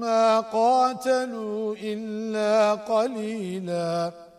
ما قاتلوا إلا قليلاً